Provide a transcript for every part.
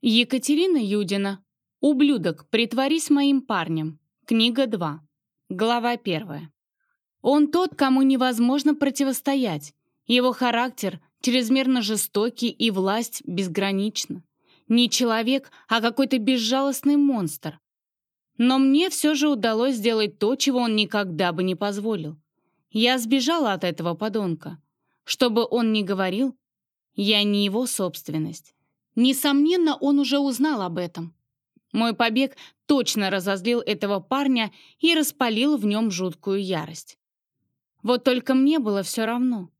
Екатерина Юдина. «Ублюдок, притворись моим парнем». Книга 2. Глава 1. Он тот, кому невозможно противостоять. Его характер чрезмерно жестокий и власть безгранична. Не человек, а какой-то безжалостный монстр. Но мне все же удалось сделать то, чего он никогда бы не позволил. Я сбежала от этого подонка. Что бы он ни говорил, я не его собственность. Несомненно, он уже узнал об этом. Мой побег точно разозлил этого парня и распалил в нем жуткую ярость. Вот только мне было все равно.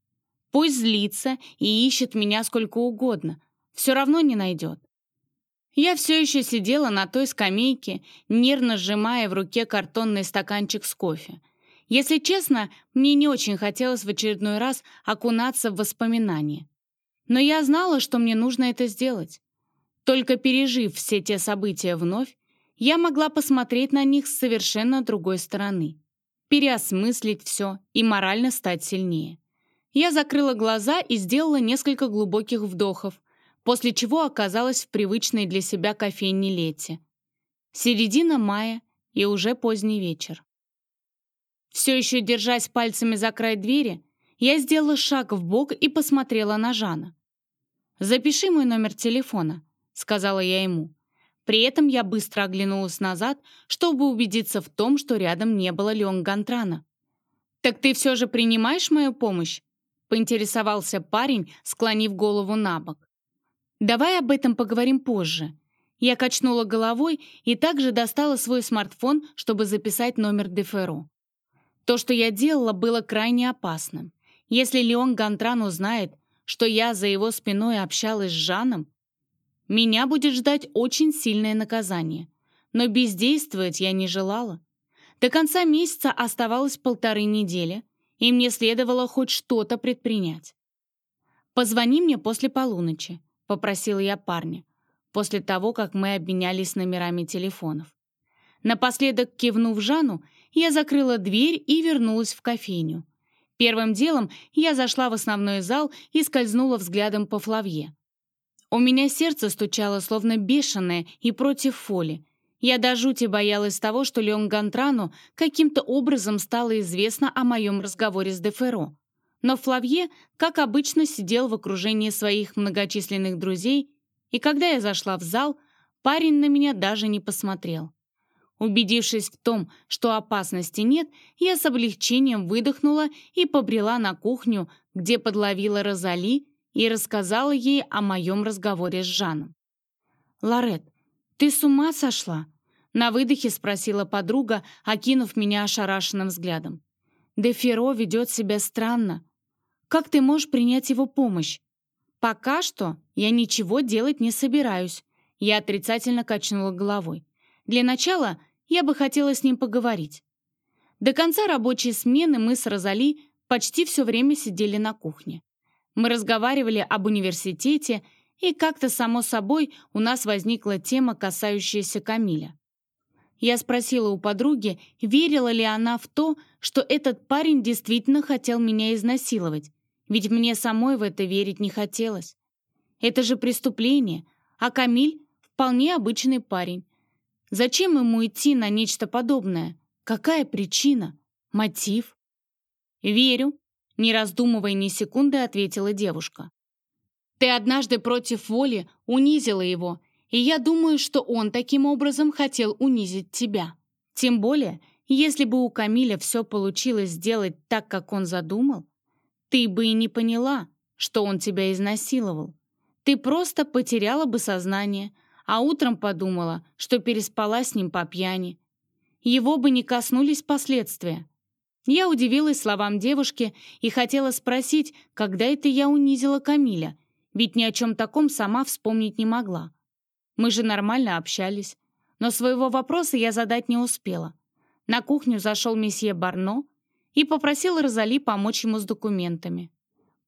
Пусть злится и ищет меня сколько угодно, все равно не найдет. Я все еще сидела на той скамейке, нервно сжимая в руке картонный стаканчик с кофе. Если честно, мне не очень хотелось в очередной раз окунаться в воспоминания. Но я знала, что мне нужно это сделать. Только пережив все те события вновь, я могла посмотреть на них с совершенно другой стороны, переосмыслить все и морально стать сильнее. Я закрыла глаза и сделала несколько глубоких вдохов, после чего оказалась в привычной для себя кофейне Лете. Середина мая и уже поздний вечер. Все еще держась пальцами за край двери, я сделала шаг в бок и посмотрела на Жана. «Запиши мой номер телефона», — сказала я ему. При этом я быстро оглянулась назад, чтобы убедиться в том, что рядом не было Леон Гантрана. «Так ты все же принимаешь мою помощь?» — поинтересовался парень, склонив голову на бок. «Давай об этом поговорим позже». Я качнула головой и также достала свой смартфон, чтобы записать номер Деферо. То, что я делала, было крайне опасным. Если Леон Гантран узнает, что я за его спиной общалась с Жаном, меня будет ждать очень сильное наказание. Но бездействовать я не желала. До конца месяца оставалось полторы недели, и мне следовало хоть что-то предпринять. «Позвони мне после полуночи», — попросила я парня, после того, как мы обменялись номерами телефонов. Напоследок кивнув Жану, я закрыла дверь и вернулась в кофейню. Первым делом я зашла в основной зал и скользнула взглядом по Флавье. У меня сердце стучало, словно бешеное, и против Фоли. Я до жути боялась того, что Леон Гантрану каким-то образом стало известно о моем разговоре с Деферо. Но Флавье, как обычно, сидел в окружении своих многочисленных друзей, и когда я зашла в зал, парень на меня даже не посмотрел. Убедившись в том, что опасности нет, я с облегчением выдохнула и побрела на кухню, где подловила Розали и рассказала ей о моем разговоре с Жаном. «Лорет, ты с ума сошла?» На выдохе спросила подруга, окинув меня ошарашенным взглядом. «Де Ферро ведет себя странно. Как ты можешь принять его помощь?» «Пока что я ничего делать не собираюсь», я отрицательно качнула головой. «Для начала я бы хотела с ним поговорить. До конца рабочей смены мы с Розали почти все время сидели на кухне. Мы разговаривали об университете, и как-то само собой у нас возникла тема, касающаяся Камиля. Я спросила у подруги, верила ли она в то, что этот парень действительно хотел меня изнасиловать, ведь мне самой в это верить не хотелось. Это же преступление, а Камиль — вполне обычный парень, Зачем ему идти на нечто подобное? Какая причина? Мотив? «Верю», — не раздумывая ни секунды, ответила девушка. «Ты однажды против воли унизила его, и я думаю, что он таким образом хотел унизить тебя. Тем более, если бы у Камиля все получилось сделать так, как он задумал, ты бы и не поняла, что он тебя изнасиловал. Ты просто потеряла бы сознание, а утром подумала, что переспала с ним по пьяни. Его бы не коснулись последствия. Я удивилась словам девушки и хотела спросить, когда это я унизила Камиля, ведь ни о чем таком сама вспомнить не могла. Мы же нормально общались. Но своего вопроса я задать не успела. На кухню зашел месье Барно и попросил Розали помочь ему с документами.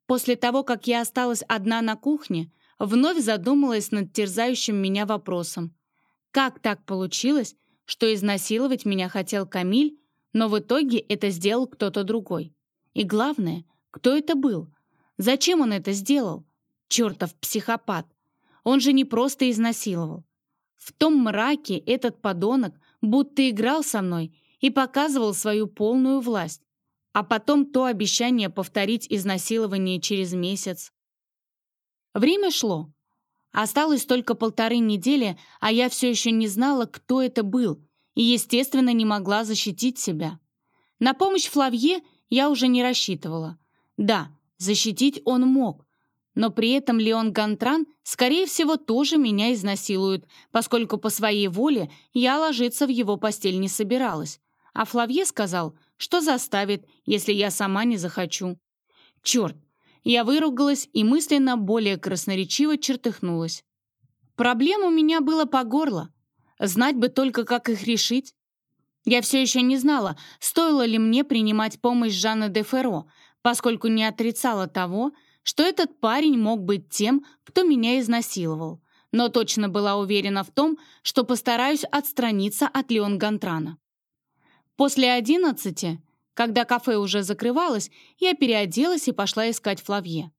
После того, как я осталась одна на кухне, вновь задумалась над терзающим меня вопросом. Как так получилось, что изнасиловать меня хотел Камиль, но в итоге это сделал кто-то другой? И главное, кто это был? Зачем он это сделал? Чертов психопат! Он же не просто изнасиловал. В том мраке этот подонок будто играл со мной и показывал свою полную власть. А потом то обещание повторить изнасилование через месяц. Время шло. Осталось только полторы недели, а я все еще не знала, кто это был, и, естественно, не могла защитить себя. На помощь Флавье я уже не рассчитывала. Да, защитить он мог, но при этом Леон Гантран, скорее всего, тоже меня изнасилует, поскольку по своей воле я ложиться в его постель не собиралась. А Флавье сказал, что заставит, если я сама не захочу. Черт! Я выругалась и мысленно более красноречиво чертыхнулась. Проблем у меня было по горло. Знать бы только, как их решить. Я все еще не знала, стоило ли мне принимать помощь Жанны де Ферро, поскольку не отрицала того, что этот парень мог быть тем, кто меня изнасиловал, но точно была уверена в том, что постараюсь отстраниться от Леон Гантрана. После одиннадцати, когда кафе уже закрывалось, я переоделась и пошла искать Флавье.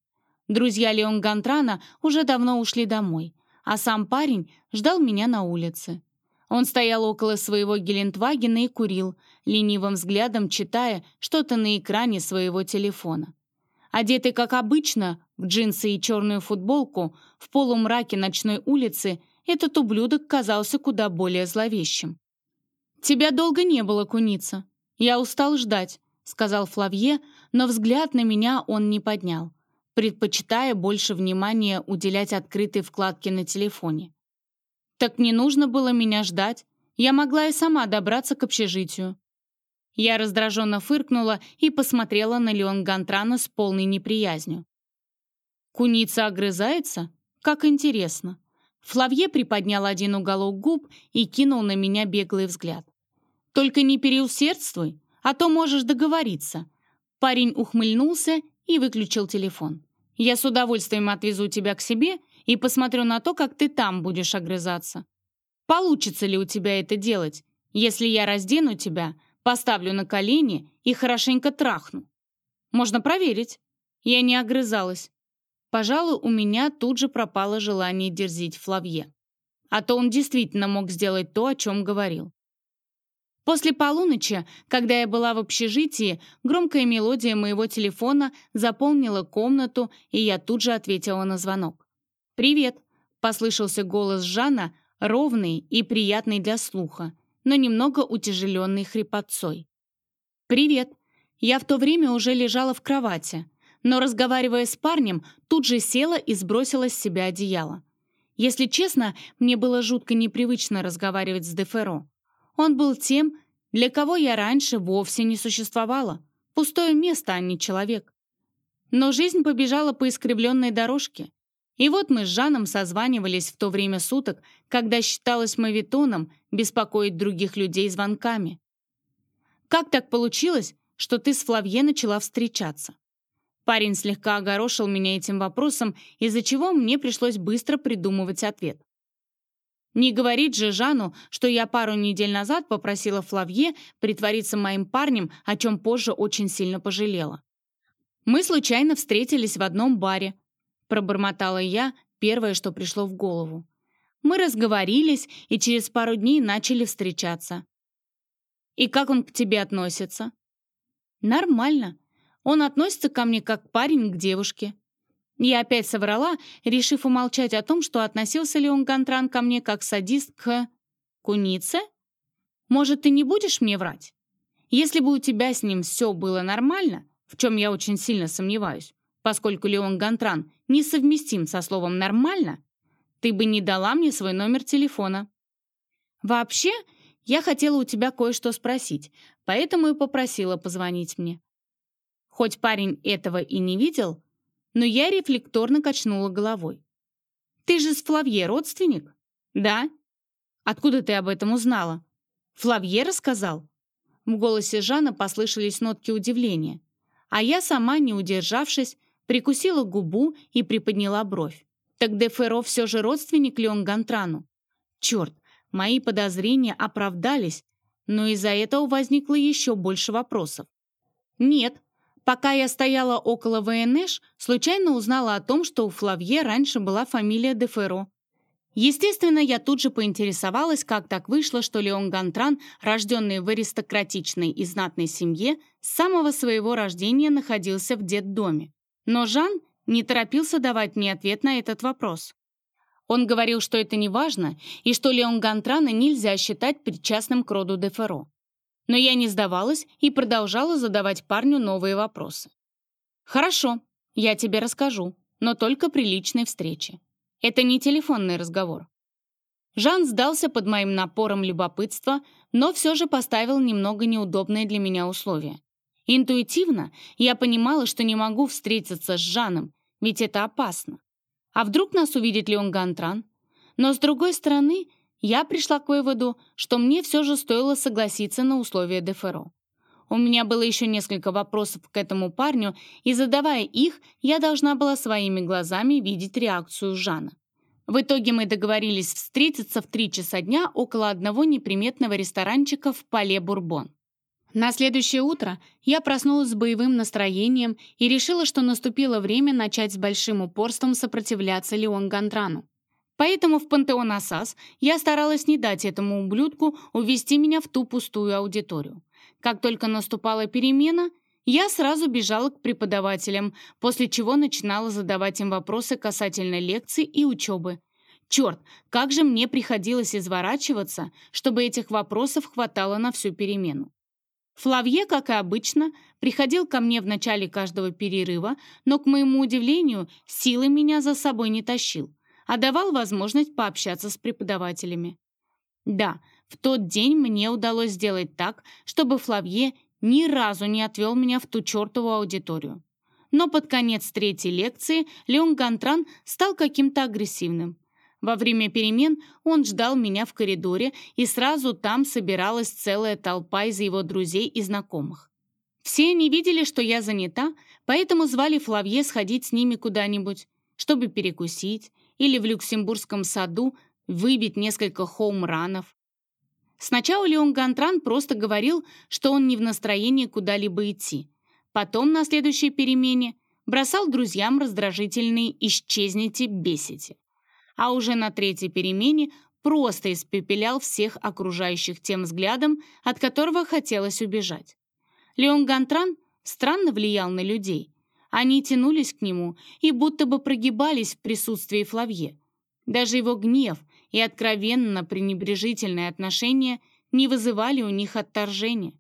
Друзья Леон Гантрана уже давно ушли домой, а сам парень ждал меня на улице. Он стоял около своего Гелендвагена и курил, ленивым взглядом читая что-то на экране своего телефона. Одетый, как обычно, в джинсы и черную футболку, в полумраке ночной улицы, этот ублюдок казался куда более зловещим. «Тебя долго не было, куница. Я устал ждать», — сказал Флавье, но взгляд на меня он не поднял, предпочитая больше внимания уделять открытой вкладке на телефоне. «Так не нужно было меня ждать. Я могла и сама добраться к общежитию. Я раздраженно фыркнула и посмотрела на Леон Гантрана с полной неприязнью. Куница огрызается? Как интересно. Флавье приподнял один уголок губ и кинул на меня беглый взгляд. «Только не переусердствуй, а то можешь договориться». Парень ухмыльнулся и выключил телефон. «Я с удовольствием отвезу тебя к себе и посмотрю на то, как ты там будешь огрызаться. Получится ли у тебя это делать? Если я раздену тебя, Поставлю на колени и хорошенько трахну. Можно проверить. Я не огрызалась. Пожалуй, у меня тут же пропало желание дерзить Флавье. А то он действительно мог сделать то, о чем говорил. После полуночи, когда я была в общежитии, громкая мелодия моего телефона заполнила комнату, и я тут же ответила на звонок. «Привет», — послышался голос Жана, ровный и приятный для слуха но немного утяжеленный хрипотцой. «Привет!» Я в то время уже лежала в кровати, но, разговаривая с парнем, тут же села и сбросила с себя одеяло. Если честно, мне было жутко непривычно разговаривать с Деферо. Он был тем, для кого я раньше вовсе не существовала. Пустое место, а не человек. Но жизнь побежала по искривленной дорожке. И вот мы с Жаном созванивались в то время суток, когда считалось мавитоном беспокоить других людей звонками. «Как так получилось, что ты с Флавье начала встречаться?» Парень слегка огорошил меня этим вопросом, из-за чего мне пришлось быстро придумывать ответ. Не говорит же Жану, что я пару недель назад попросила Флавье притвориться моим парнем, о чем позже очень сильно пожалела. Мы случайно встретились в одном баре, пробормотала я, первое, что пришло в голову. Мы разговорились и через пару дней начали встречаться. «И как он к тебе относится?» «Нормально. Он относится ко мне как парень к девушке». Я опять соврала, решив умолчать о том, что относился ли он Гантран ко мне как садист к... кунице? Может, ты не будешь мне врать? Если бы у тебя с ним все было нормально, в чем я очень сильно сомневаюсь, поскольку Леон Гантран несовместим со словом «нормально», ты бы не дала мне свой номер телефона. Вообще, я хотела у тебя кое-что спросить, поэтому и попросила позвонить мне. Хоть парень этого и не видел, но я рефлекторно качнула головой. «Ты же с Флавье родственник?» «Да». «Откуда ты об этом узнала?» «Флавье рассказал?» В голосе Жана послышались нотки удивления, а я сама, не удержавшись, прикусила губу и приподняла бровь. Так де Ферро все же родственник Леон Гантрану? Черт, мои подозрения оправдались, но из-за этого возникло еще больше вопросов. Нет, пока я стояла около ВНШ, случайно узнала о том, что у Флавье раньше была фамилия де Ферро. Естественно, я тут же поинтересовалась, как так вышло, что Леон Гантран, рожденный в аристократичной и знатной семье, с самого своего рождения находился в детдоме. Но Жан не торопился давать мне ответ на этот вопрос. Он говорил, что это не важно, и что Леон Гантрана нельзя считать причастным к роду Деферо. Но я не сдавалась и продолжала задавать парню новые вопросы. «Хорошо, я тебе расскажу, но только при личной встрече. Это не телефонный разговор». Жан сдался под моим напором любопытства, но все же поставил немного неудобные для меня условия. Интуитивно я понимала, что не могу встретиться с Жаном, ведь это опасно. А вдруг нас увидит Леон Гантран? Но, с другой стороны, я пришла к выводу, что мне все же стоило согласиться на условия Деферо. У меня было еще несколько вопросов к этому парню, и задавая их, я должна была своими глазами видеть реакцию Жана. В итоге мы договорились встретиться в три часа дня около одного неприметного ресторанчика в Пале Бурбон. На следующее утро я проснулась с боевым настроением и решила, что наступило время начать с большим упорством сопротивляться Леон Гандрану. Поэтому в Пантеон Асас я старалась не дать этому ублюдку увести меня в ту пустую аудиторию. Как только наступала перемена, я сразу бежала к преподавателям, после чего начинала задавать им вопросы касательно лекций и учебы. Черт, как же мне приходилось изворачиваться, чтобы этих вопросов хватало на всю перемену. Флавье, как и обычно, приходил ко мне в начале каждого перерыва, но, к моему удивлению, силы меня за собой не тащил, а давал возможность пообщаться с преподавателями. Да, в тот день мне удалось сделать так, чтобы Флавье ни разу не отвел меня в ту чертову аудиторию. Но под конец третьей лекции Леон Гантран стал каким-то агрессивным. Во время перемен он ждал меня в коридоре, и сразу там собиралась целая толпа из его друзей и знакомых. Все они видели, что я занята, поэтому звали Флавье сходить с ними куда-нибудь, чтобы перекусить, или в Люксембургском саду выбить несколько хоум-ранов. Сначала Леон Гантран просто говорил, что он не в настроении куда-либо идти. Потом, на следующей перемене, бросал друзьям раздражительные «исчезните, бесите». А уже на третьей перемене просто испепелял всех окружающих тем взглядом, от которого хотелось убежать. Леон Гантран странно влиял на людей. Они тянулись к нему и будто бы прогибались в присутствии Флавье. Даже его гнев и откровенно пренебрежительное отношение не вызывали у них отторжения.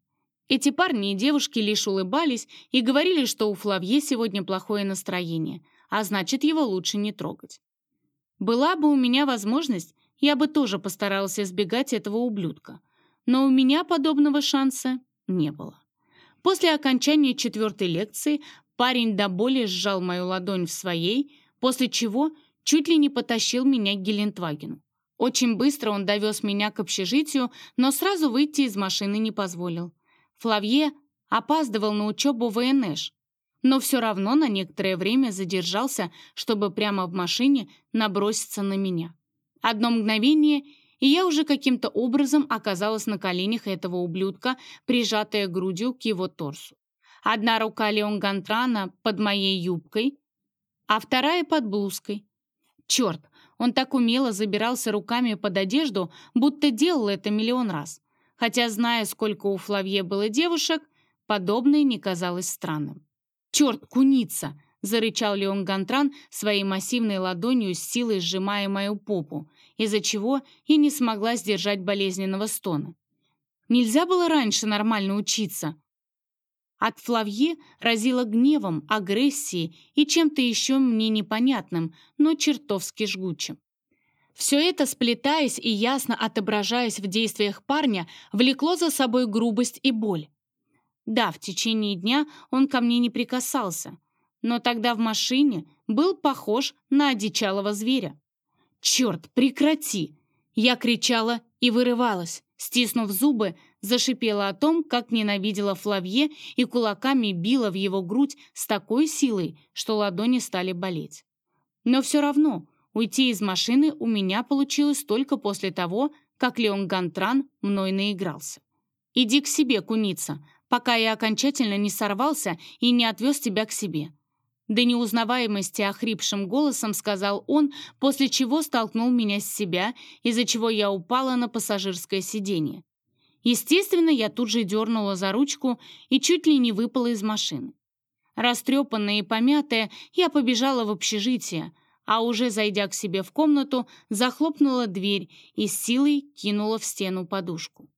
Эти парни и девушки лишь улыбались и говорили, что у Флавье сегодня плохое настроение, а значит, его лучше не трогать. Была бы у меня возможность, я бы тоже постарался избегать этого ублюдка. Но у меня подобного шанса не было. После окончания четвертой лекции парень до боли сжал мою ладонь в своей, после чего чуть ли не потащил меня к Гелендвагену. Очень быстро он довез меня к общежитию, но сразу выйти из машины не позволил. Флавье опаздывал на учебу в ВНШ, но все равно на некоторое время задержался, чтобы прямо в машине наброситься на меня. Одно мгновение, и я уже каким-то образом оказалась на коленях этого ублюдка, прижатая грудью к его торсу. Одна рука Леон Гантрана под моей юбкой, а вторая под блузкой. Черт, он так умело забирался руками под одежду, будто делал это миллион раз. Хотя, зная, сколько у Флавье было девушек, подобное не казалось странным. «Черт, куница!» — зарычал Леон Гантран своей массивной ладонью с силой сжимая мою попу, из-за чего и не смогла сдержать болезненного стона. Нельзя было раньше нормально учиться. От Флавье разило гневом, агрессией и чем-то еще мне непонятным, но чертовски жгучим. Все это, сплетаясь и ясно отображаясь в действиях парня, влекло за собой грубость и боль. Да, в течение дня он ко мне не прикасался, но тогда в машине был похож на одичалого зверя. «Черт, прекрати!» Я кричала и вырывалась, стиснув зубы, зашипела о том, как ненавидела Флавье и кулаками била в его грудь с такой силой, что ладони стали болеть. Но все равно уйти из машины у меня получилось только после того, как Леон Гантран мной наигрался. «Иди к себе, куница, пока я окончательно не сорвался и не отвез тебя к себе. До неузнаваемости охрипшим голосом сказал он, после чего столкнул меня с себя, из-за чего я упала на пассажирское сиденье. Естественно, я тут же дернула за ручку и чуть ли не выпала из машины. Растрепанная и помятая, я побежала в общежитие, а уже зайдя к себе в комнату, захлопнула дверь и с силой кинула в стену подушку.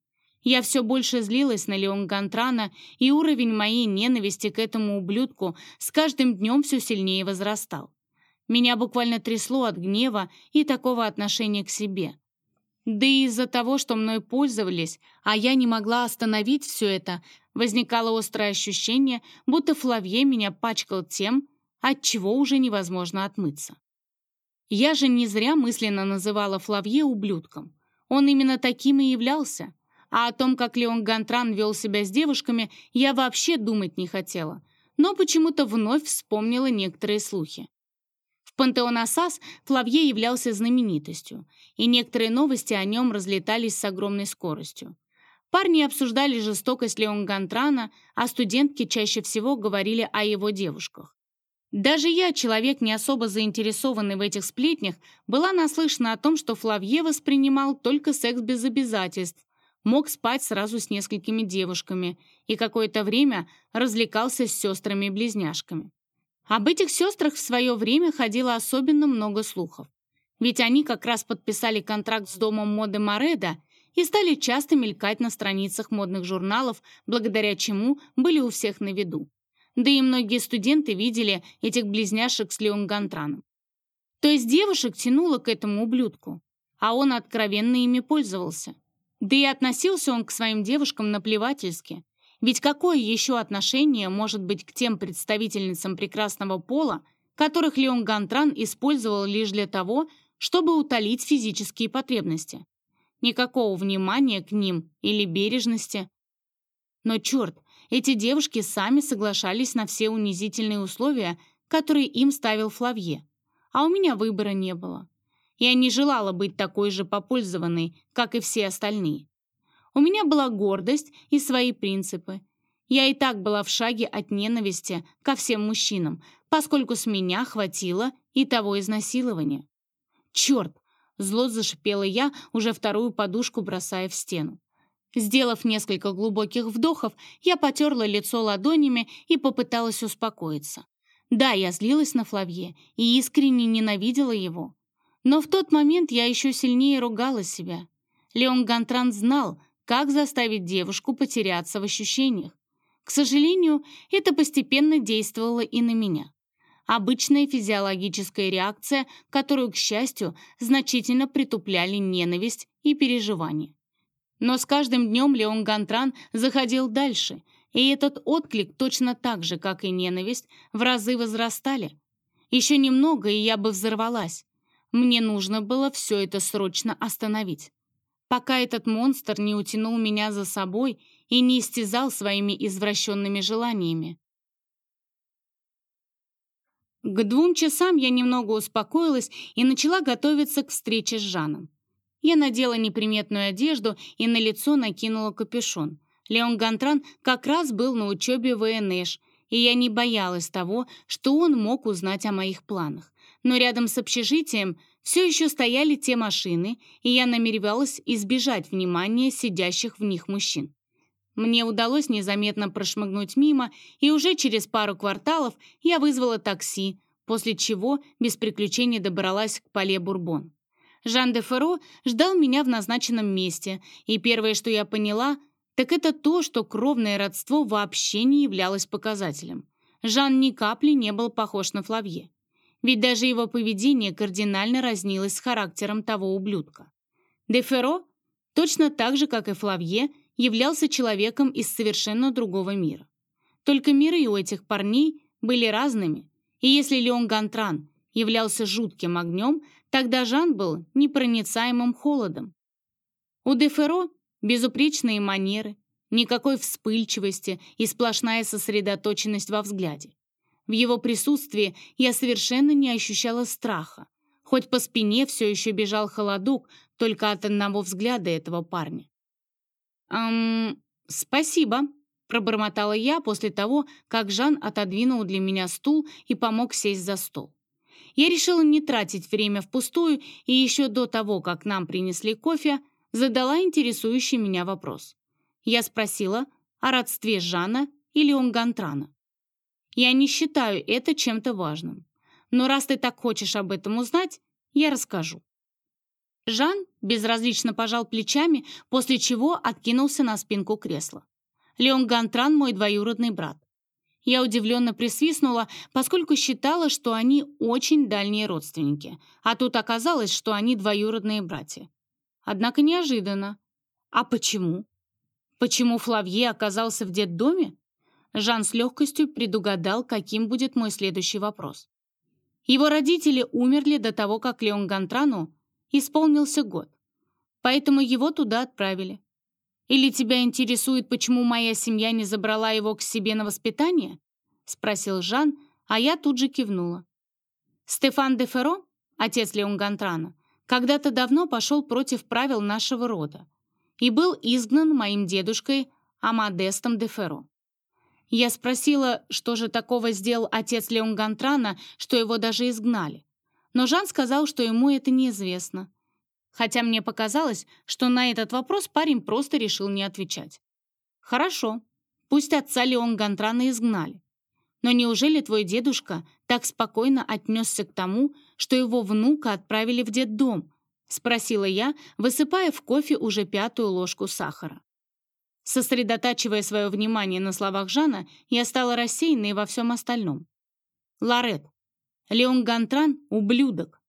Я все больше злилась на Леон Гантрана, и уровень моей ненависти к этому ублюдку с каждым днем все сильнее возрастал. Меня буквально трясло от гнева и такого отношения к себе. Да и из-за того, что мной пользовались, а я не могла остановить все это, возникало острое ощущение, будто Флавье меня пачкал тем, от чего уже невозможно отмыться. Я же не зря мысленно называла Флавье ублюдком. Он именно таким и являлся. А о том, как Леон Гантран вел себя с девушками, я вообще думать не хотела. Но почему-то вновь вспомнила некоторые слухи. В Пантеон-Ассас Флавье являлся знаменитостью, и некоторые новости о нем разлетались с огромной скоростью. Парни обсуждали жестокость Леон Гантрана, а студентки чаще всего говорили о его девушках. Даже я, человек не особо заинтересованный в этих сплетнях, была наслышана о том, что Флавье воспринимал только секс без обязательств, мог спать сразу с несколькими девушками и какое-то время развлекался с сестрами-близняшками. Об этих сестрах в свое время ходило особенно много слухов. Ведь они как раз подписали контракт с домом моды Мореда и стали часто мелькать на страницах модных журналов, благодаря чему были у всех на виду. Да и многие студенты видели этих близняшек с Леон Гантраном. То есть девушек тянуло к этому ублюдку, а он откровенно ими пользовался. Да и относился он к своим девушкам наплевательски. Ведь какое еще отношение может быть к тем представительницам прекрасного пола, которых Леон Гантран использовал лишь для того, чтобы утолить физические потребности? Никакого внимания к ним или бережности. Но черт, эти девушки сами соглашались на все унизительные условия, которые им ставил Флавье. А у меня выбора не было. Я не желала быть такой же попользованной, как и все остальные. У меня была гордость и свои принципы. Я и так была в шаге от ненависти ко всем мужчинам, поскольку с меня хватило и того изнасилования. «Черт!» — зло зашипела я, уже вторую подушку бросая в стену. Сделав несколько глубоких вдохов, я потерла лицо ладонями и попыталась успокоиться. Да, я злилась на Флавье и искренне ненавидела его. Но в тот момент я еще сильнее ругала себя. Леон Гантран знал, как заставить девушку потеряться в ощущениях. К сожалению, это постепенно действовало и на меня. Обычная физиологическая реакция, которую, к счастью, значительно притупляли ненависть и переживания. Но с каждым днем Леон Гантран заходил дальше, и этот отклик точно так же, как и ненависть, в разы возрастали. Еще немного, и я бы взорвалась. Мне нужно было все это срочно остановить. Пока этот монстр не утянул меня за собой и не истязал своими извращенными желаниями. К двум часам я немного успокоилась и начала готовиться к встрече с Жаном. Я надела неприметную одежду и на лицо накинула капюшон. Леон Гантран как раз был на учебе в ВНШ, и я не боялась того, что он мог узнать о моих планах но рядом с общежитием все еще стояли те машины, и я намеревалась избежать внимания сидящих в них мужчин. Мне удалось незаметно прошмыгнуть мимо, и уже через пару кварталов я вызвала такси, после чего без приключений добралась к Пале Бурбон. Жан де Ферро ждал меня в назначенном месте, и первое, что я поняла, так это то, что кровное родство вообще не являлось показателем. Жан ни капли не был похож на Флавье ведь даже его поведение кардинально разнилось с характером того ублюдка. Де Ферро, точно так же, как и Флавье, являлся человеком из совершенно другого мира. Только миры у этих парней были разными, и если Леон Гантран являлся жутким огнем, тогда Жан был непроницаемым холодом. У Де Ферро безупречные манеры, никакой вспыльчивости и сплошная сосредоточенность во взгляде. В его присутствии я совершенно не ощущала страха. Хоть по спине все еще бежал холодок только от одного взгляда этого парня. «Эм, спасибо», пробормотала я после того, как Жан отодвинул для меня стул и помог сесть за стол. Я решила не тратить время впустую и еще до того, как нам принесли кофе, задала интересующий меня вопрос. Я спросила о родстве Жана или он Гантрана. Я не считаю это чем-то важным. Но раз ты так хочешь об этом узнать, я расскажу. Жан безразлично пожал плечами, после чего откинулся на спинку кресла. Леон Гантран мой двоюродный брат. Я удивленно присвистнула, поскольку считала, что они очень дальние родственники, а тут оказалось, что они двоюродные братья. Однако неожиданно. А почему? Почему Флавье оказался в детдоме? Жан с легкостью предугадал, каким будет мой следующий вопрос. Его родители умерли до того, как Леон Гантрану исполнился год, поэтому его туда отправили. Или тебя интересует, почему моя семья не забрала его к себе на воспитание?» — спросил Жан, а я тут же кивнула. Стефан де Ферро, отец Леон Гантрана, когда-то давно пошел против правил нашего рода и был изгнан моим дедушкой Амадестом де Ферро. Я спросила, что же такого сделал отец Леон Гантрана, что его даже изгнали. Но Жан сказал, что ему это неизвестно, хотя мне показалось, что на этот вопрос парень просто решил не отвечать. «Хорошо, пусть отца Леон Гантрана изгнали. Но неужели твой дедушка так спокойно отнесся к тому, что его внука отправили в детдом?» — спросила я, высыпая в кофе уже пятую ложку сахара. Сосредотачивая свое внимание на словах Жана, я стала рассеянной во всем остальном. Ларет. Леон Гантран — ублюдок.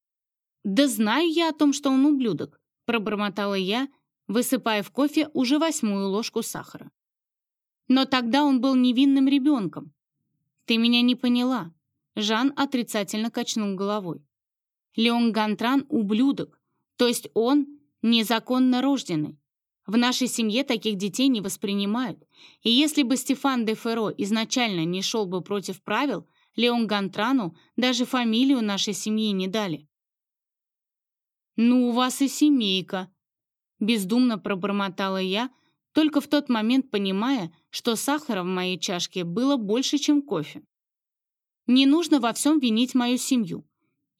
«Да знаю я о том, что он ублюдок», — пробормотала я, высыпая в кофе уже восьмую ложку сахара. «Но тогда он был невинным ребенком». «Ты меня не поняла», — Жан отрицательно качнул головой. «Леон Гантран — ублюдок, то есть он незаконно рожденный. В нашей семье таких детей не воспринимают, и если бы Стефан де Ферро изначально не шел бы против правил, Леон Гантрану даже фамилию нашей семьи не дали. «Ну, у вас и семейка», — бездумно пробормотала я, только в тот момент понимая, что сахара в моей чашке было больше, чем кофе. Не нужно во всем винить мою семью.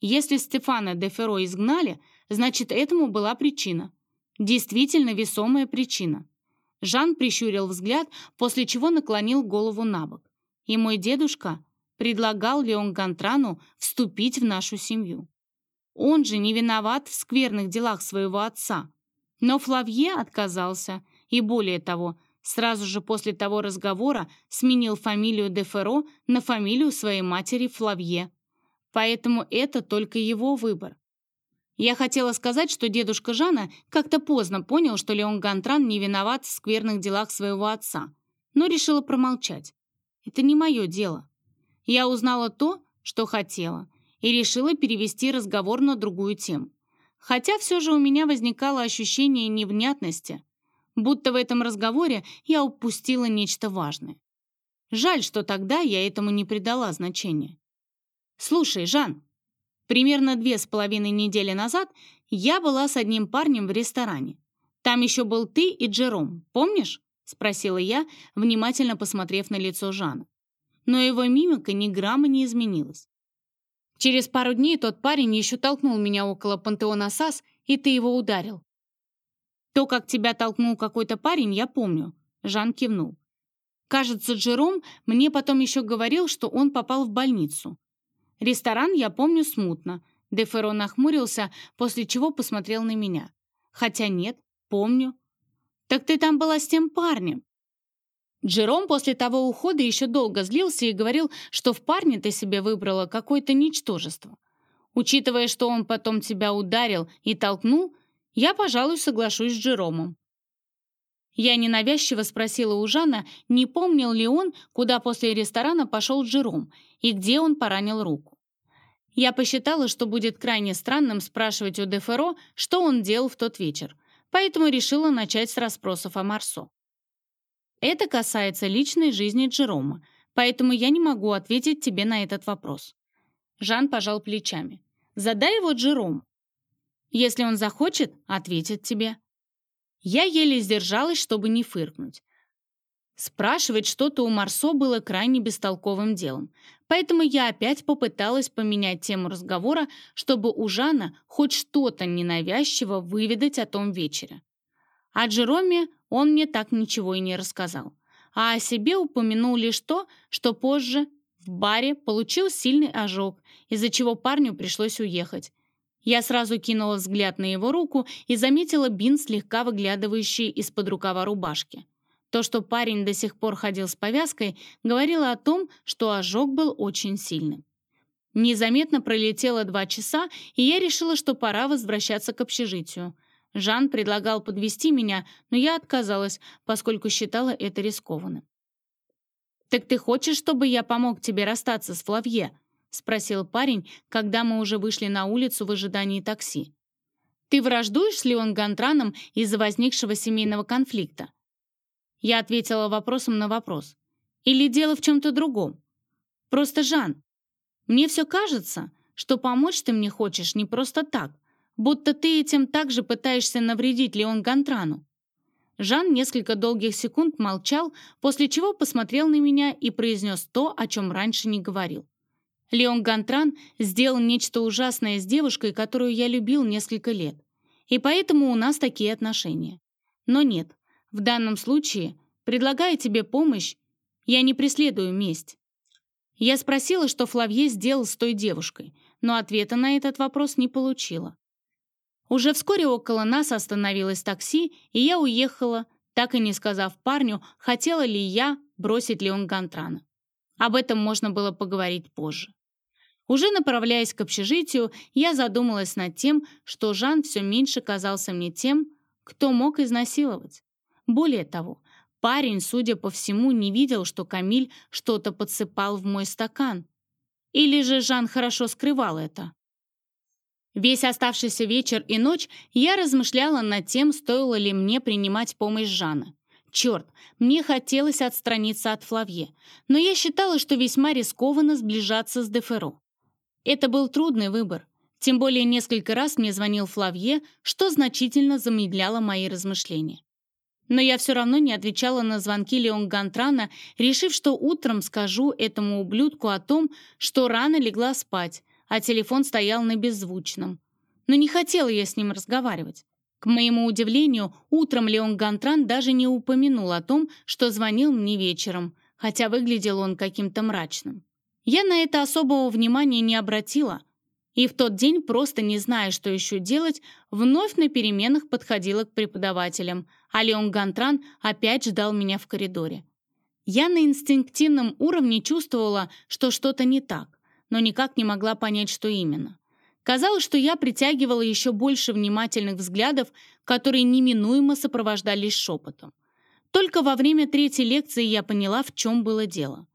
Если Стефана де Ферро изгнали, значит, этому была причина. Действительно весомая причина. Жан прищурил взгляд, после чего наклонил голову на бок. И мой дедушка предлагал Леон Гантрану вступить в нашу семью. Он же не виноват в скверных делах своего отца. Но Флавье отказался, и более того, сразу же после того разговора сменил фамилию де Ферро на фамилию своей матери Флавье. Поэтому это только его выбор. Я хотела сказать, что дедушка Жана как-то поздно понял, что Леон Гантран не виноват в скверных делах своего отца, но решила промолчать. Это не мое дело. Я узнала то, что хотела, и решила перевести разговор на другую тему. Хотя все же у меня возникало ощущение невнятности, будто в этом разговоре я упустила нечто важное. Жаль, что тогда я этому не придала значения. «Слушай, Жан, примерно две с половиной недели назад я была с одним парнем в ресторане. Там еще был ты и Джером, помнишь?» — спросила я, внимательно посмотрев на лицо Жана. Но его мимика ни грамма не изменилась. Через пару дней тот парень еще толкнул меня около пантеона САС, и ты его ударил. То, как тебя толкнул какой-то парень, я помню. Жан кивнул. Кажется, Джером мне потом еще говорил, что он попал в больницу. Ресторан я помню смутно. Деферо нахмурился, после чего посмотрел на меня. Хотя нет, помню. Так ты там была с тем парнем. Джером после того ухода еще долго злился и говорил, что в парне ты себе выбрала какое-то ничтожество. Учитывая, что он потом тебя ударил и толкнул, я, пожалуй, соглашусь с Джеромом. Я ненавязчиво спросила у Жана, не помнил ли он, куда после ресторана пошел Джером и где он поранил руку. Я посчитала, что будет крайне странным спрашивать у Деферо, что он делал в тот вечер, поэтому решила начать с расспросов о Марсо. Это касается личной жизни Джерома, поэтому я не могу ответить тебе на этот вопрос». Жан пожал плечами. «Задай его Джерому. Если он захочет, ответит тебе». Я еле сдержалась, чтобы не фыркнуть. Спрашивать что-то у Марсо было крайне бестолковым делом, поэтому я опять попыталась поменять тему разговора, чтобы у Жана хоть что-то ненавязчиво выведать о том вечере. О Джероме он мне так ничего и не рассказал, а о себе упомянул лишь то, что позже в баре получил сильный ожог, из-за чего парню пришлось уехать. Я сразу кинула взгляд на его руку и заметила бинт, слегка выглядывающий из-под рукава рубашки. То, что парень до сих пор ходил с повязкой, говорило о том, что ожог был очень сильным. Незаметно пролетело два часа, и я решила, что пора возвращаться к общежитию. Жан предлагал подвести меня, но я отказалась, поскольку считала это рискованным. «Так ты хочешь, чтобы я помог тебе расстаться с Флавье?» — спросил парень, когда мы уже вышли на улицу в ожидании такси. «Ты враждуешь с Леон Гантраном из-за возникшего семейного конфликта?» Я ответила вопросом на вопрос. Или дело в чем-то другом? Просто, Жан, мне все кажется, что помочь ты мне хочешь не просто так, будто ты этим также пытаешься навредить Леон Гантрану. Жан несколько долгих секунд молчал, после чего посмотрел на меня и произнес то, о чем раньше не говорил. Леон Гантран сделал нечто ужасное с девушкой, которую я любил несколько лет. И поэтому у нас такие отношения. Но нет, в данном случае, предлагая тебе помощь, я не преследую месть. Я спросила, что Флавье сделал с той девушкой, но ответа на этот вопрос не получила. Уже вскоре около нас остановилось такси, и я уехала, так и не сказав парню, хотела ли я бросить Леон Гантрана. Об этом можно было поговорить позже. Уже направляясь к общежитию, я задумалась над тем, что Жан все меньше казался мне тем, кто мог изнасиловать. Более того, парень, судя по всему, не видел, что Камиль что-то подсыпал в мой стакан. Или же Жан хорошо скрывал это. Весь оставшийся вечер и ночь я размышляла над тем, стоило ли мне принимать помощь Жана. Черт, мне хотелось отстраниться от Флавье, но я считала, что весьма рискованно сближаться с Деферо. Это был трудный выбор. Тем более несколько раз мне звонил Флавье, что значительно замедляло мои размышления. Но я все равно не отвечала на звонки Леон Гантрана, решив, что утром скажу этому ублюдку о том, что рано легла спать, а телефон стоял на беззвучном. Но не хотела я с ним разговаривать. К моему удивлению, утром Леон Гантран даже не упомянул о том, что звонил мне вечером, хотя выглядел он каким-то мрачным. Я на это особого внимания не обратила, и в тот день, просто не зная, что еще делать, вновь на переменах подходила к преподавателям, а Леон Гантран опять ждал меня в коридоре. Я на инстинктивном уровне чувствовала, что что-то не так, но никак не могла понять, что именно. Казалось, что я притягивала еще больше внимательных взглядов, которые неминуемо сопровождались шепотом. Только во время третьей лекции я поняла, в чем было дело.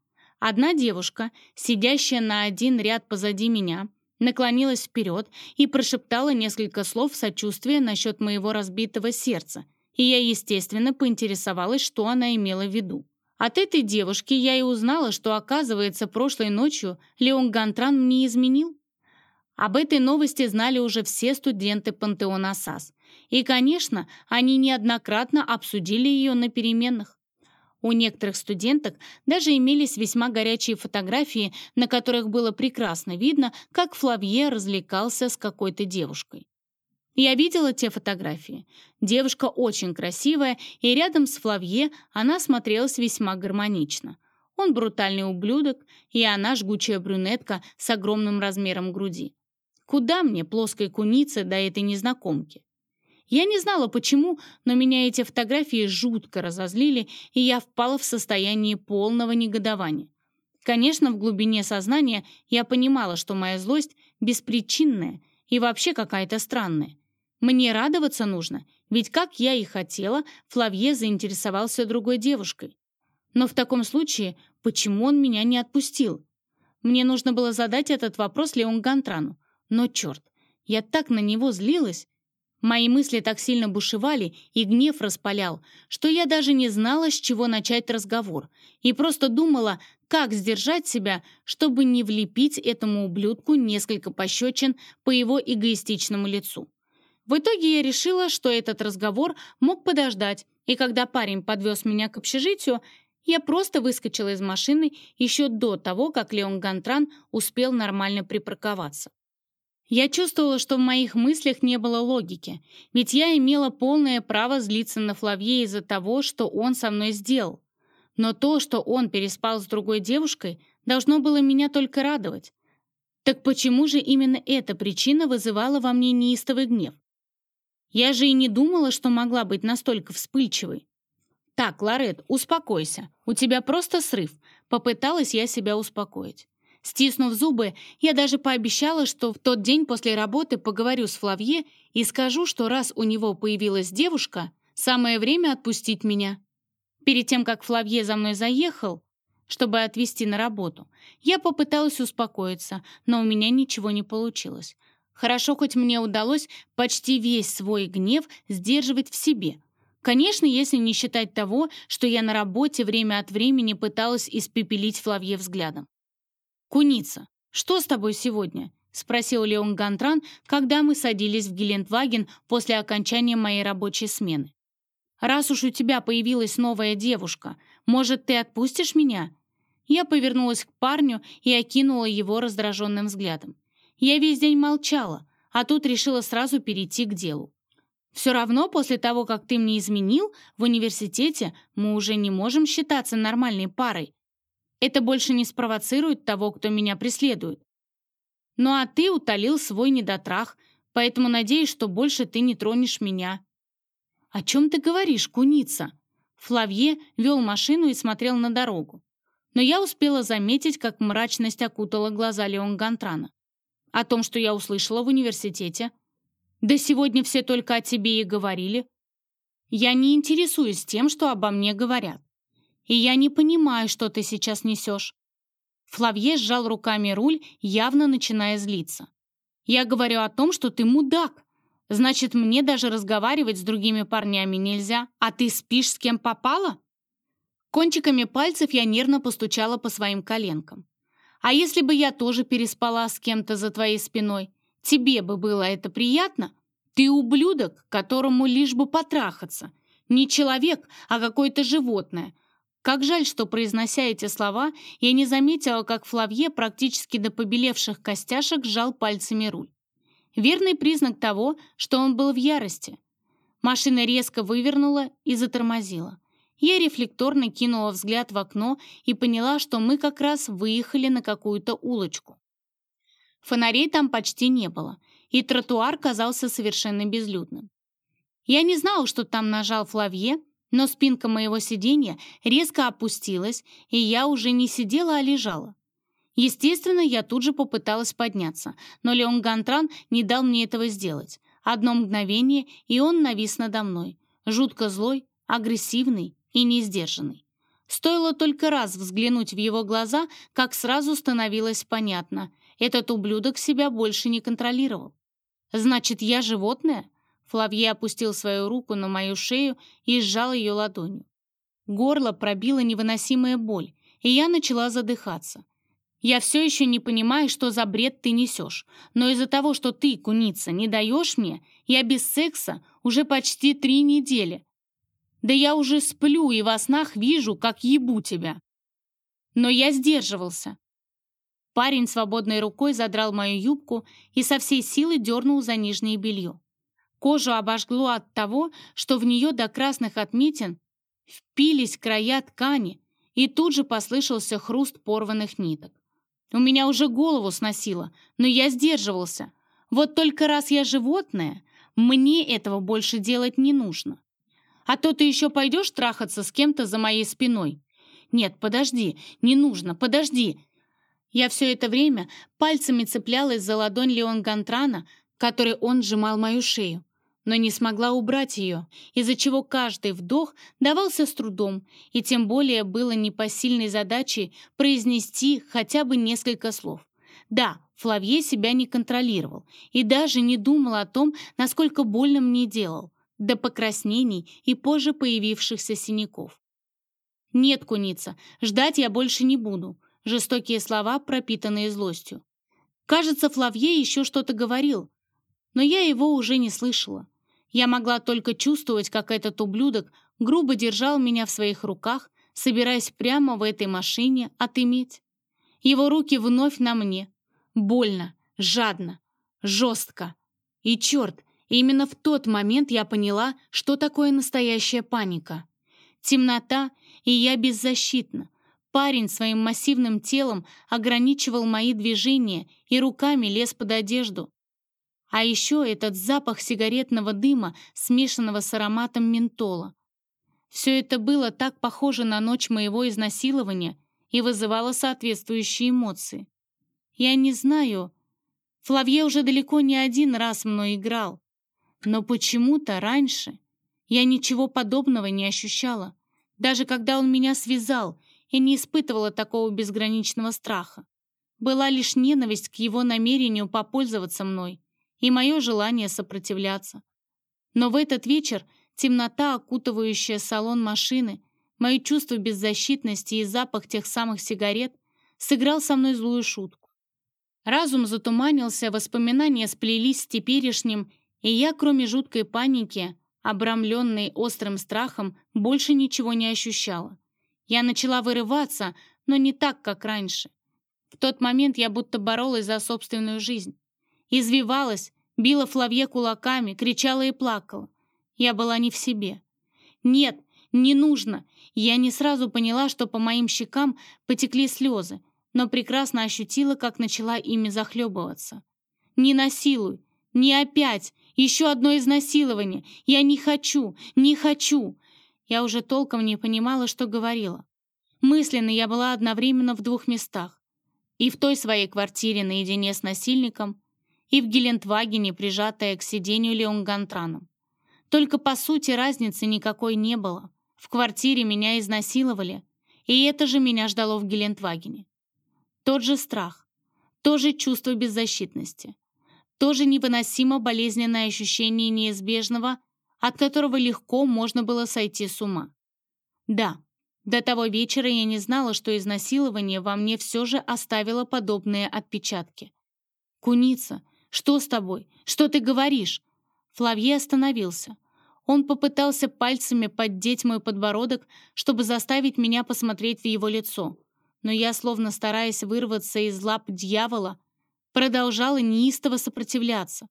Одна девушка, сидящая на один ряд позади меня, наклонилась вперед и прошептала несколько слов сочувствия насчет моего разбитого сердца, и я, естественно, поинтересовалась, что она имела в виду. От этой девушки я и узнала, что, оказывается, прошлой ночью Леон Гантран мне изменил. Об этой новости знали уже все студенты пантеона САС. И, конечно, они неоднократно обсудили ее на переменах. У некоторых студенток даже имелись весьма горячие фотографии, на которых было прекрасно видно, как Флавье развлекался с какой-то девушкой. Я видела те фотографии. Девушка очень красивая, и рядом с Флавье она смотрелась весьма гармонично. Он брутальный ублюдок, и она жгучая брюнетка с огромным размером груди. Куда мне, плоской кунице, до этой незнакомки? Я не знала почему, но меня эти фотографии жутко разозлили, и я впала в состояние полного негодования. Конечно, в глубине сознания я понимала, что моя злость беспричинная и вообще какая-то странная. Мне радоваться нужно, ведь, как я и хотела, Флавье заинтересовался другой девушкой. Но в таком случае, почему он меня не отпустил? Мне нужно было задать этот вопрос Леон Гантрану. Но черт, я так на него злилась, Мои мысли так сильно бушевали и гнев распалял, что я даже не знала, с чего начать разговор, и просто думала, как сдержать себя, чтобы не влепить этому ублюдку несколько пощечин по его эгоистичному лицу. В итоге я решила, что этот разговор мог подождать, и когда парень подвез меня к общежитию, Я просто выскочила из машины еще до того, как Леон Гантран успел нормально припарковаться. Я чувствовала, что в моих мыслях не было логики, ведь я имела полное право злиться на Флавье из-за того, что он со мной сделал. Но то, что он переспал с другой девушкой, должно было меня только радовать. Так почему же именно эта причина вызывала во мне неистовый гнев? Я же и не думала, что могла быть настолько вспыльчивой. «Так, Лорет, успокойся. У тебя просто срыв». Попыталась я себя успокоить. Стиснув зубы, я даже пообещала, что в тот день после работы поговорю с Флавье и скажу, что раз у него появилась девушка, самое время отпустить меня. Перед тем, как Флавье за мной заехал, чтобы отвезти на работу, я попыталась успокоиться, но у меня ничего не получилось. Хорошо, хоть мне удалось почти весь свой гнев сдерживать в себе. Конечно, если не считать того, что я на работе время от времени пыталась испепелить Флавье взглядом. «Куница, что с тобой сегодня?» — спросил Леон Гантран, когда мы садились в Гелендваген после окончания моей рабочей смены. «Раз уж у тебя появилась новая девушка, может, ты отпустишь меня?» Я повернулась к парню и окинула его раздраженным взглядом. Я весь день молчала, а тут решила сразу перейти к делу. Все равно после того, как ты мне изменил, в университете мы уже не можем считаться нормальной парой. Это больше не спровоцирует того, кто меня преследует. Ну а ты утолил свой недотрах, поэтому надеюсь, что больше ты не тронешь меня. О чем ты говоришь, куница? Флавье вел машину и смотрел на дорогу. Но я успела заметить, как мрачность окутала глаза Леон Гантрана о том, что я услышала в университете. Да сегодня все только о тебе и говорили. Я не интересуюсь тем, что обо мне говорят. И я не понимаю, что ты сейчас несешь. Флавье сжал руками руль, явно начиная злиться. Я говорю о том, что ты мудак. Значит, мне даже разговаривать с другими парнями нельзя, а ты спишь с кем попало? Кончиками пальцев я нервно постучала по своим коленкам. А если бы я тоже переспала с кем-то за твоей спиной? Тебе бы было это приятно? Ты ублюдок, которому лишь бы потрахаться. Не человек, а какое-то животное. Как жаль, что, произнося эти слова, я не заметила, как Флавье практически до побелевших костяшек сжал пальцами руль. Верный признак того, что он был в ярости. Машина резко вывернула и затормозила. Я рефлекторно кинула взгляд в окно и поняла, что мы как раз выехали на какую-то улочку. Фонарей там почти не было, и тротуар казался совершенно безлюдным. Я не знала, что там нажал Флавье, но спинка моего сиденья резко опустилась, и я уже не сидела, а лежала. Естественно, я тут же попыталась подняться, но Леон Гантран не дал мне этого сделать. Одно мгновение, и он навис надо мной. Жутко злой, агрессивный и несдержанный. Стоило только раз взглянуть в его глаза, как сразу становилось понятно. Этот ублюдок себя больше не контролировал. «Значит, я животное?» Флавье опустил свою руку на мою шею и сжал ее ладонью. Горло пробило невыносимая боль, и я начала задыхаться. «Я все еще не понимаю, что за бред ты несешь, но из-за того, что ты, куница, не даешь мне, я без секса уже почти три недели, да я уже сплю и во снах вижу, как ебу тебя. Но я сдерживался. Парень свободной рукой задрал мою юбку и со всей силы дернул за нижнее белье. Кожу обожгло от того, что в нее до красных отметин впились края ткани, и тут же послышался хруст порванных ниток. У меня уже голову сносило, но я сдерживался. Вот только раз я животное, мне этого больше делать не нужно. А то ты еще пойдешь трахаться с кем-то за моей спиной. Нет, подожди, не нужно, подожди. Я все это время пальцами цеплялась за ладонь Леон Гантрана, которой он сжимал мою шею, но не смогла убрать ее, из-за чего каждый вдох давался с трудом, и тем более было непосильной задачей произнести хотя бы несколько слов. Да, Флавье себя не контролировал и даже не думал о том, насколько больно мне делал до покраснений и позже появившихся синяков. «Нет, куница, ждать я больше не буду», жестокие слова, пропитанные злостью. Кажется, Флавье еще что-то говорил, но я его уже не слышала. Я могла только чувствовать, как этот ублюдок грубо держал меня в своих руках, собираясь прямо в этой машине отыметь. Его руки вновь на мне. Больно, жадно, жестко. И черт, именно в тот момент я поняла, что такое настоящая паника. Темнота, и я беззащитна. Парень своим массивным телом ограничивал мои движения и руками лез под одежду. А еще этот запах сигаретного дыма, смешанного с ароматом ментола. Все это было так похоже на ночь моего изнасилования и вызывало соответствующие эмоции. Я не знаю, Флавье уже далеко не один раз мной играл, но почему-то раньше я ничего подобного не ощущала. Даже когда он меня связал, я не испытывала такого безграничного страха. Была лишь ненависть к его намерению попользоваться мной и мое желание сопротивляться. Но в этот вечер темнота, окутывающая салон машины, мои чувства беззащитности и запах тех самых сигарет сыграл со мной злую шутку. Разум затуманился, воспоминания сплелись с теперешним, и я, кроме жуткой паники, обрамленной острым страхом, больше ничего не ощущала. Я начала вырываться, но не так, как раньше. В тот момент я будто боролась за собственную жизнь. Извивалась, била Флавье кулаками, кричала и плакала. Я была не в себе. Нет, не нужно. Я не сразу поняла, что по моим щекам потекли слезы, но прекрасно ощутила, как начала ими захлебываться. «Не насилуй! Не опять! Еще одно изнасилование! Я не хочу! Не хочу!» Я уже толком не понимала, что говорила. Мысленно я была одновременно в двух местах. И в той своей квартире наедине с насильником, и в Гелендвагене, прижатая к сиденью Леон Гантраном. Только по сути разницы никакой не было. В квартире меня изнасиловали, и это же меня ждало в Гелендвагене. Тот же страх, то же чувство беззащитности, то же невыносимо болезненное ощущение неизбежного, от которого легко можно было сойти с ума. Да, до того вечера я не знала, что изнасилование во мне все же оставило подобные отпечатки. «Куница, что с тобой? Что ты говоришь?» Флавье остановился. Он попытался пальцами поддеть мой подбородок, чтобы заставить меня посмотреть в его лицо. Но я, словно стараясь вырваться из лап дьявола, продолжала неистово сопротивляться.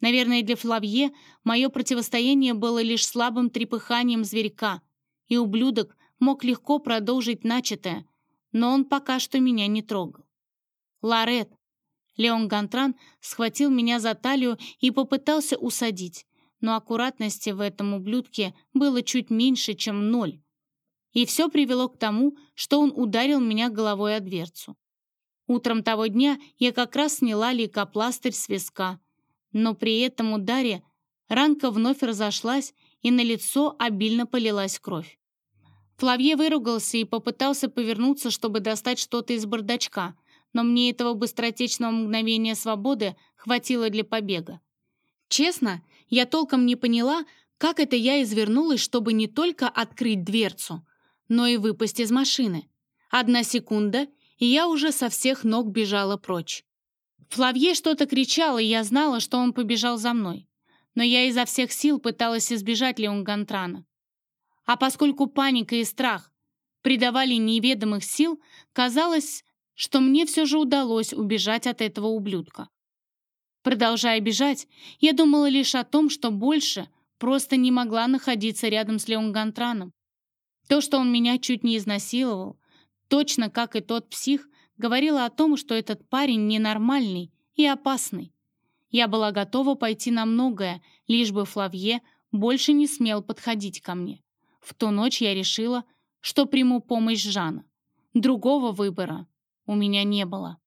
Наверное, для Флавье мое противостояние было лишь слабым трепыханием зверька, и ублюдок мог легко продолжить начатое, но он пока что меня не трогал. Ларет, Леон Гантран схватил меня за талию и попытался усадить, но аккуратности в этом ублюдке было чуть меньше, чем ноль. И все привело к тому, что он ударил меня головой о дверцу. Утром того дня я как раз сняла лейкопластырь с виска, но при этом ударе ранка вновь разошлась, и на лицо обильно полилась кровь. Флавье выругался и попытался повернуться, чтобы достать что-то из бардачка, но мне этого быстротечного мгновения свободы хватило для побега. Честно, я толком не поняла, как это я извернулась, чтобы не только открыть дверцу, но и выпасть из машины. Одна секунда, и я уже со всех ног бежала прочь. Флавье что-то кричал, и я знала, что он побежал за мной. Но я изо всех сил пыталась избежать Леон Гантрана. А поскольку паника и страх придавали неведомых сил, казалось, что мне все же удалось убежать от этого ублюдка. Продолжая бежать, я думала лишь о том, что больше просто не могла находиться рядом с Леон Гантраном. То, что он меня чуть не изнасиловал, точно как и тот псих, говорило о том, что этот парень ненормальный и опасный. Я была готова пойти на многое, лишь бы Флавье больше не смел подходить ко мне. В ту ночь я решила, что приму помощь Жана. Другого выбора у меня не было.